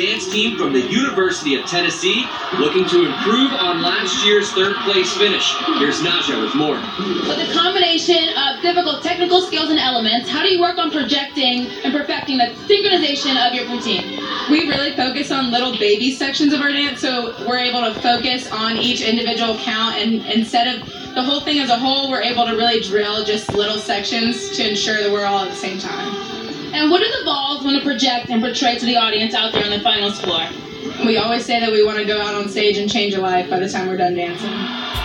dance team from the University of Tennessee, looking to improve on last year's third place finish. Here's Naja with more. With a combination of difficult technical skills and elements, how do you work on projecting and perfecting the synchronization of your routine? We really focus on little baby sections of our dance, so we're able to focus on each individual count, and instead of the whole thing as a whole, we're able to really drill just little sections to ensure that we're all at the same time. And what do the Vols want to project and portray to the audience out there on the finals floor? We always say that we want to go out on stage and change a life by the time we're done dancing.